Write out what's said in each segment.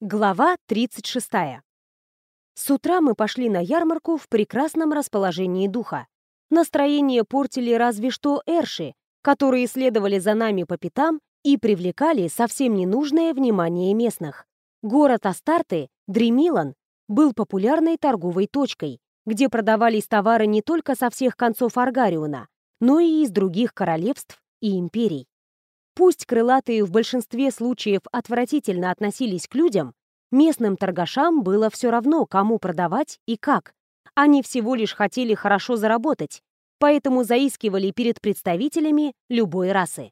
Глава 36. С утра мы пошли на ярмарку в прекрасном расположении духа. Настроение портили разве что эрши, которые следовали за нами по пятам и привлекали совсем ненужное внимание местных. Город Астарты, Дремилан, был популярной торговой точкой, где продавались товары не только со всех концов Аргариона, но и из других королевств и империй. Пусть крылатые в большинстве случаев отвратительно относились к людям, местным торгашам было все равно, кому продавать и как. Они всего лишь хотели хорошо заработать, поэтому заискивали перед представителями любой расы.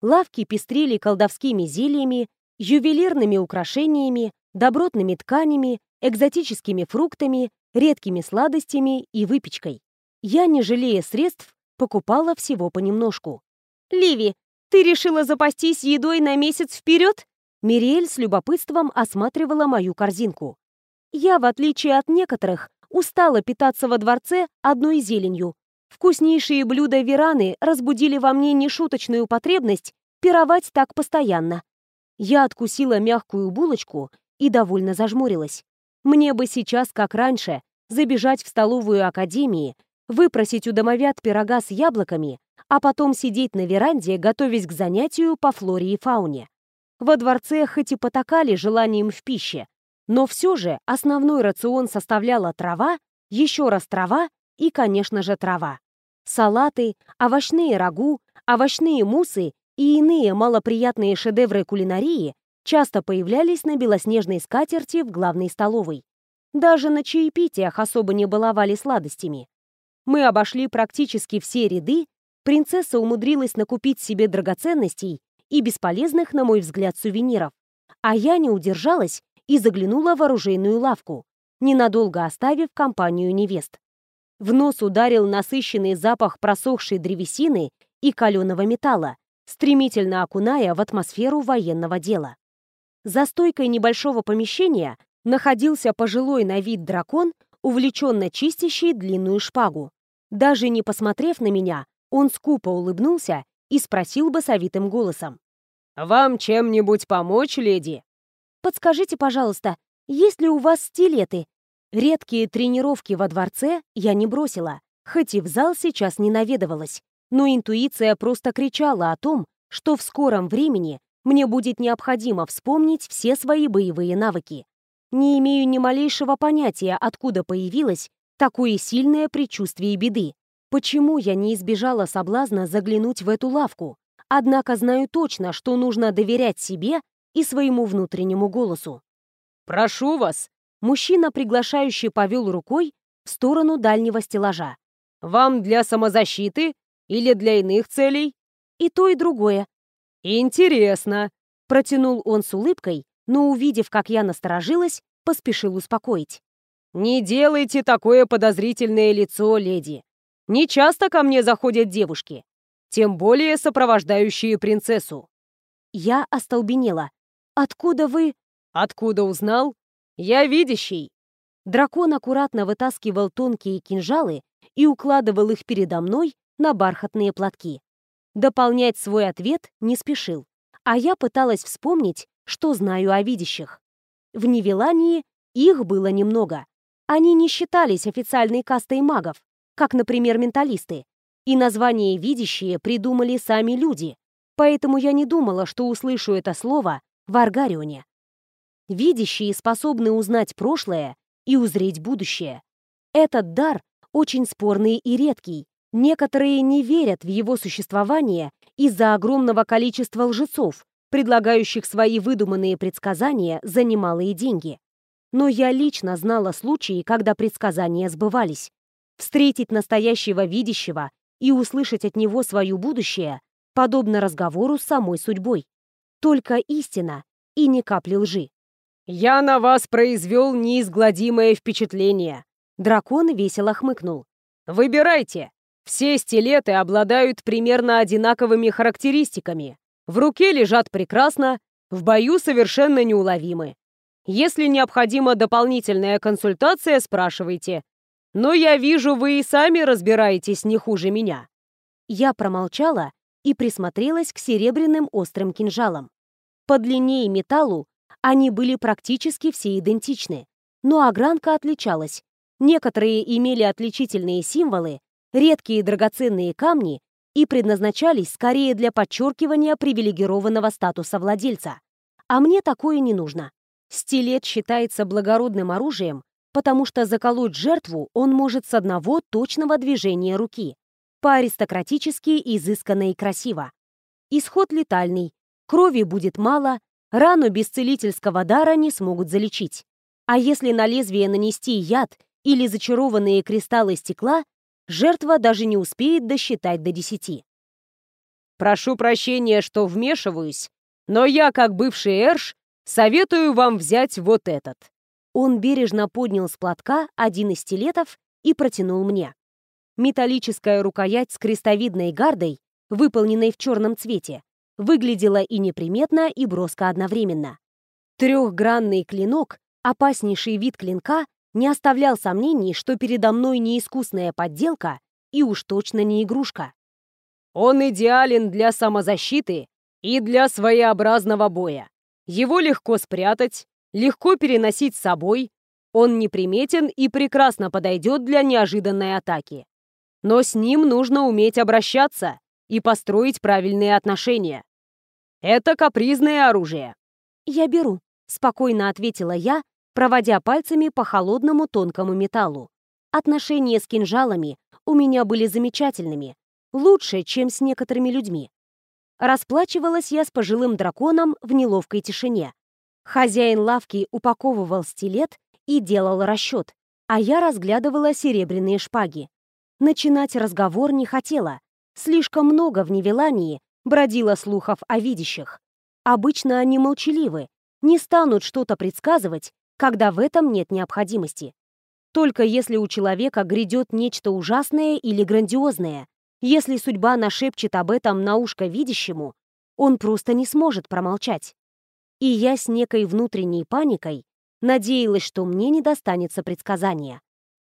Лавки пестрили колдовскими зельями, ювелирными украшениями, добротными тканями, экзотическими фруктами, редкими сладостями и выпечкой. Я, не жалея средств, покупала всего понемножку. «Ливи, «Ты решила запастись едой на месяц вперед?» Мириэль с любопытством осматривала мою корзинку. Я, в отличие от некоторых, устала питаться во дворце одной зеленью. Вкуснейшие блюда Вераны разбудили во мне нешуточную потребность пировать так постоянно. Я откусила мягкую булочку и довольно зажмурилась. Мне бы сейчас, как раньше, забежать в столовую академии, выпросить у домовят пирога с яблоками, а потом сидеть на веранде, готовясь к занятию по флоре и фауне. Во дворце хоть и потакали желанием в пище, но все же основной рацион составляла трава, еще раз трава и, конечно же, трава. Салаты, овощные рагу, овощные мусы и иные малоприятные шедевры кулинарии часто появлялись на белоснежной скатерти в главной столовой. Даже на чаепитиях особо не баловали сладостями. Мы обошли практически все ряды принцесса умудрилась накупить себе драгоценностей и бесполезных, на мой взгляд, сувениров. А я не удержалась и заглянула в оружейную лавку, ненадолго оставив компанию невест. В нос ударил насыщенный запах просохшей древесины и каленого металла, стремительно окуная в атмосферу военного дела. За стойкой небольшого помещения находился пожилой на вид дракон, увлеченно чистящий длинную шпагу. Даже не посмотрев на меня, он скупо улыбнулся и спросил басовитым голосом. «Вам чем-нибудь помочь, леди?» «Подскажите, пожалуйста, есть ли у вас стилеты?» Редкие тренировки во дворце я не бросила, хоть и в зал сейчас не наведывалась, но интуиция просто кричала о том, что в скором времени мне будет необходимо вспомнить все свои боевые навыки. Не имею ни малейшего понятия, откуда появилось такое сильное предчувствие беды. Почему я не избежала соблазна заглянуть в эту лавку? Однако знаю точно, что нужно доверять себе и своему внутреннему голосу. «Прошу вас!» Мужчина, приглашающий, повел рукой в сторону дальнего стеллажа. «Вам для самозащиты или для иных целей?» «И то, и другое». «Интересно!» Протянул он с улыбкой, но, увидев, как я насторожилась, поспешил успокоить. «Не делайте такое подозрительное лицо, леди. Не часто ко мне заходят девушки, тем более сопровождающие принцессу. Я остолбенела. Откуда вы... Откуда узнал? Я видящий. Дракон аккуратно вытаскивал тонкие кинжалы и укладывал их передо мной на бархатные платки. Дополнять свой ответ не спешил, а я пыталась вспомнить, что знаю о видящих. В Невелании их было немного. Они не считались официальной кастой магов, как, например, менталисты. И название «видящие» придумали сами люди, поэтому я не думала, что услышу это слово в Аргарионе. Видящие способны узнать прошлое и узреть будущее. Этот дар очень спорный и редкий. Некоторые не верят в его существование из-за огромного количества лжецов, предлагающих свои выдуманные предсказания за немалые деньги. Но я лично знала случаи, когда предсказания сбывались. Встретить настоящего видящего и услышать от него свое будущее подобно разговору с самой судьбой. Только истина и ни капли лжи. «Я на вас произвел неизгладимое впечатление!» Дракон весело хмыкнул. «Выбирайте! Все стилеты обладают примерно одинаковыми характеристиками. В руке лежат прекрасно, в бою совершенно неуловимы. Если необходима дополнительная консультация, спрашивайте. Но я вижу, вы и сами разбираетесь не хуже меня». Я промолчала и присмотрелась к серебряным острым кинжалам. По длине и металлу Они были практически все идентичны, но огранка отличалась. Некоторые имели отличительные символы, редкие драгоценные камни и предназначались скорее для подчеркивания привилегированного статуса владельца. А мне такое не нужно. Стилет считается благородным оружием, потому что заколоть жертву он может с одного точного движения руки. По-аристократически изысканно и красиво. Исход летальный, крови будет мало, рану без целительского дара не смогут залечить. А если на лезвие нанести яд или зачарованные кристаллы стекла, жертва даже не успеет досчитать до десяти. «Прошу прощения, что вмешиваюсь, но я, как бывший Эрш, советую вам взять вот этот». Он бережно поднял с платка один из стилетов и протянул мне. Металлическая рукоять с крестовидной гардой, выполненной в черном цвете, выглядела и неприметно, и броско одновременно. Трехгранный клинок, опаснейший вид клинка, не оставлял сомнений, что передо мной не искусная подделка и уж точно не игрушка. Он идеален для самозащиты и для своеобразного боя. Его легко спрятать, легко переносить с собой, он неприметен и прекрасно подойдет для неожиданной атаки. Но с ним нужно уметь обращаться и построить правильные отношения. Это капризное оружие. «Я беру», — спокойно ответила я, проводя пальцами по холодному тонкому металлу. Отношения с кинжалами у меня были замечательными, лучше, чем с некоторыми людьми. Расплачивалась я с пожилым драконом в неловкой тишине. Хозяин лавки упаковывал стилет и делал расчет, а я разглядывала серебряные шпаги. Начинать разговор не хотела. Слишком много в Невелании бродило слухов о видящих. Обычно они молчаливы, не станут что-то предсказывать когда в этом нет необходимости. Только если у человека грядет нечто ужасное или грандиозное, если судьба нашепчет об этом на ушко видящему, он просто не сможет промолчать. И я с некой внутренней паникой надеялась, что мне не достанется предсказания.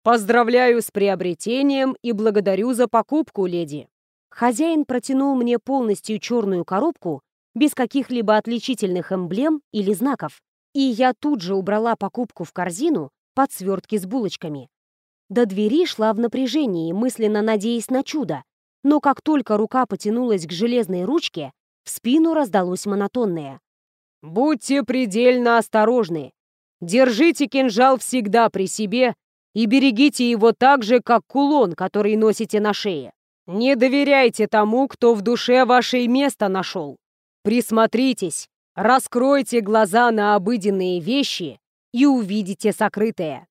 «Поздравляю с приобретением и благодарю за покупку, леди!» Хозяин протянул мне полностью черную коробку без каких-либо отличительных эмблем или знаков и я тут же убрала покупку в корзину под свертки с булочками. До двери шла в напряжении, мысленно надеясь на чудо, но как только рука потянулась к железной ручке, в спину раздалось монотонное. «Будьте предельно осторожны. Держите кинжал всегда при себе и берегите его так же, как кулон, который носите на шее. Не доверяйте тому, кто в душе вашей место нашел. Присмотритесь, Раскройте глаза на обыденные вещи и увидите сокрытое.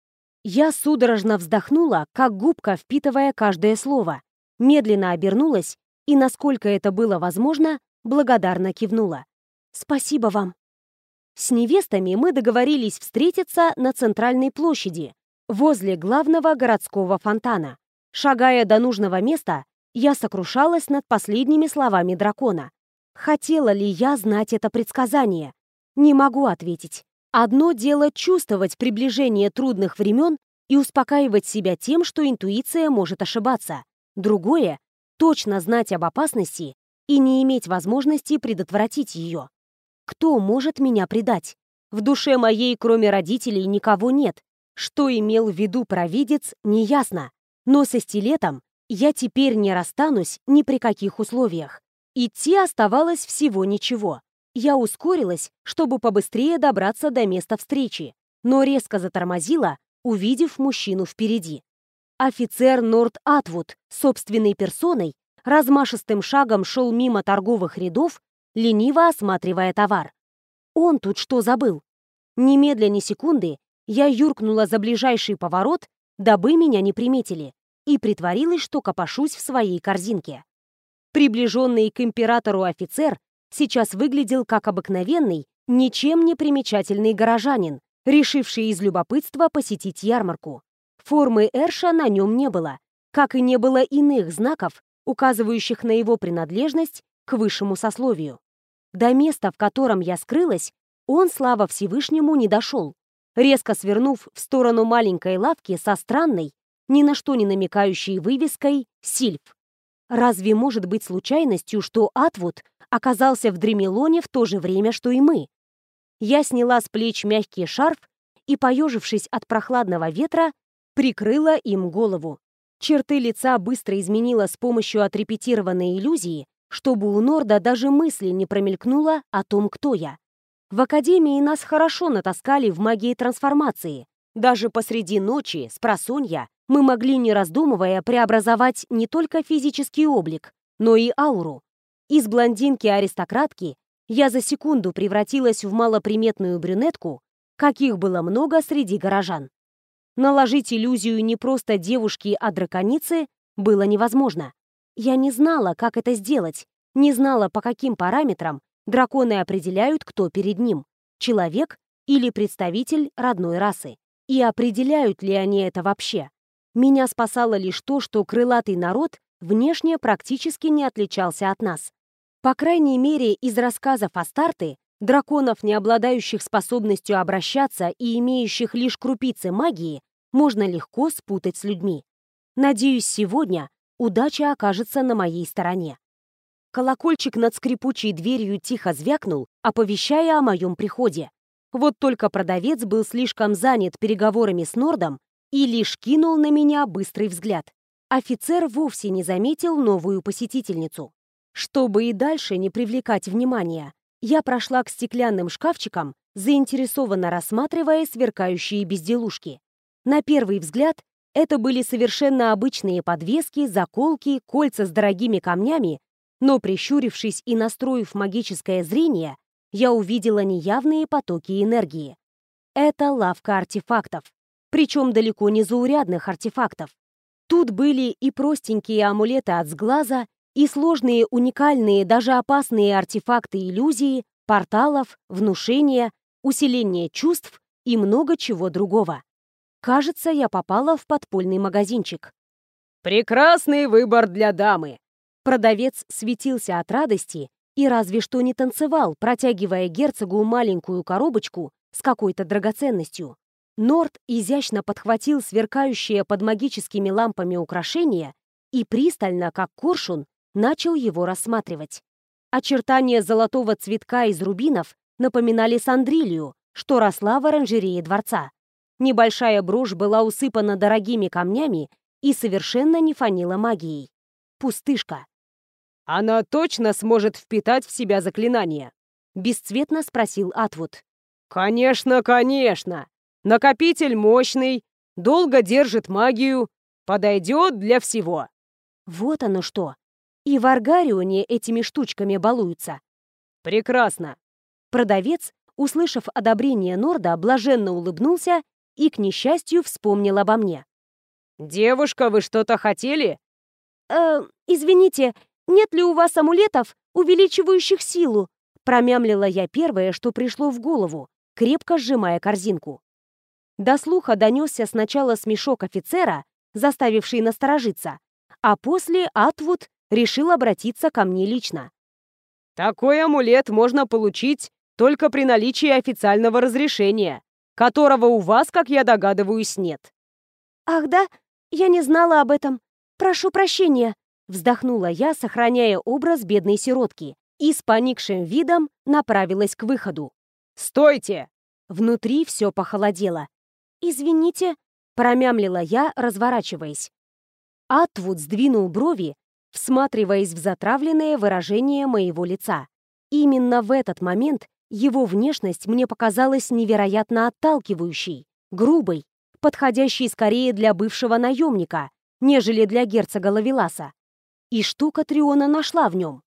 Я судорожно вздохнула, как губка, впитывая каждое слово, медленно обернулась и, насколько это было возможно, благодарно кивнула. «Спасибо вам». С невестами мы договорились встретиться на центральной площади, возле главного городского фонтана. Шагая до нужного места, я сокрушалась над последними словами дракона. Хотела ли я знать это предсказание? Не могу ответить. Одно дело чувствовать приближение трудных времен и успокаивать себя тем, что интуиция может ошибаться. Другое — точно знать об опасности и не иметь возможности предотвратить ее. Кто может меня предать? В душе моей, кроме родителей, никого нет. Что имел в виду провидец, неясно. Но со стилетом я теперь не расстанусь ни при каких условиях. Идти оставалось всего ничего. Я ускорилась, чтобы побыстрее добраться до места встречи, но резко затормозила, увидев мужчину впереди. Офицер Норт Атвуд собственной персоной размашистым шагом шел мимо торговых рядов, лениво осматривая товар. Он тут что забыл? Немедля ни секунды я юркнула за ближайший поворот, дабы меня не приметили, и притворилась, что копошусь в своей корзинке. Приближенный к императору офицер сейчас выглядел как обыкновенный, ничем не примечательный горожанин, решивший из любопытства посетить ярмарку. Формы Эрша на нем не было, как и не было иных знаков, указывающих на его принадлежность к высшему сословию. До места, в котором я скрылась, он, слава Всевышнему, не дошел, резко свернув в сторону маленькой лавки со странной, ни на что не намекающей вывеской «Сильф». Разве может быть случайностью, что Атвуд оказался в Дремелоне в то же время, что и мы? Я сняла с плеч мягкий шарф и, поежившись от прохладного ветра, прикрыла им голову. Черты лица быстро изменила с помощью отрепетированной иллюзии, чтобы у Норда даже мысли не промелькнуло о том, кто я. В Академии нас хорошо натаскали в магии трансформации. Даже посреди ночи, с просонья, мы могли, не раздумывая, преобразовать не только физический облик, но и ауру. Из блондинки-аристократки я за секунду превратилась в малоприметную брюнетку, каких было много среди горожан. Наложить иллюзию не просто девушки, а драконицы было невозможно. Я не знала, как это сделать, не знала, по каким параметрам драконы определяют, кто перед ним — человек или представитель родной расы. И определяют ли они это вообще? Меня спасало лишь то, что крылатый народ внешне практически не отличался от нас. По крайней мере, из рассказов о Старты, драконов, не обладающих способностью обращаться и имеющих лишь крупицы магии, можно легко спутать с людьми. Надеюсь, сегодня удача окажется на моей стороне. Колокольчик над скрипучей дверью тихо звякнул, оповещая о моем приходе. Вот только продавец был слишком занят переговорами с Нордом и лишь кинул на меня быстрый взгляд. Офицер вовсе не заметил новую посетительницу. Чтобы и дальше не привлекать внимания, я прошла к стеклянным шкафчикам, заинтересованно рассматривая сверкающие безделушки. На первый взгляд, это были совершенно обычные подвески, заколки, кольца с дорогими камнями, но прищурившись и настроив магическое зрение, я увидела неявные потоки энергии. Это лавка артефактов, причем далеко не заурядных артефактов. Тут были и простенькие амулеты от сглаза, и сложные, уникальные, даже опасные артефакты иллюзии, порталов, внушения, усиления чувств и много чего другого. Кажется, я попала в подпольный магазинчик. «Прекрасный выбор для дамы!» Продавец светился от радости и разве что не танцевал, протягивая герцогу маленькую коробочку с какой-то драгоценностью. Норд изящно подхватил сверкающее под магическими лампами украшение и пристально, как коршун, начал его рассматривать. Очертания золотого цветка из рубинов напоминали сандрилью, что росла в оранжерее дворца. Небольшая брошь была усыпана дорогими камнями и совершенно не фанила магией. Пустышка. «Она точно сможет впитать в себя заклинание?» Бесцветно спросил Атвуд. «Конечно, конечно! Накопитель мощный, долго держит магию, подойдет для всего!» Вот оно что! И в Аргарионе этими штучками балуются. «Прекрасно!» Продавец, услышав одобрение Норда, блаженно улыбнулся и, к несчастью, вспомнил обо мне. «Девушка, вы что-то хотели?» «Э, извините, нет ли у вас амулетов, увеличивающих силу?» Промямлила я первое, что пришло в голову, крепко сжимая корзинку. До слуха донесся сначала смешок офицера, заставивший насторожиться, а после Атвуд решил обратиться ко мне лично. «Такой амулет можно получить только при наличии официального разрешения которого у вас, как я догадываюсь, нет». «Ах да, я не знала об этом. Прошу прощения», — вздохнула я, сохраняя образ бедной сиротки, и с поникшим видом направилась к выходу. «Стойте!» Внутри все похолодело. «Извините», — промямлила я, разворачиваясь. Атвуд сдвинул брови, всматриваясь в затравленное выражение моего лица. Именно в этот момент его внешность мне показалась невероятно отталкивающей, грубой, подходящей скорее для бывшего наемника, нежели для герцога Лавеласа. И что Катриона нашла в нем?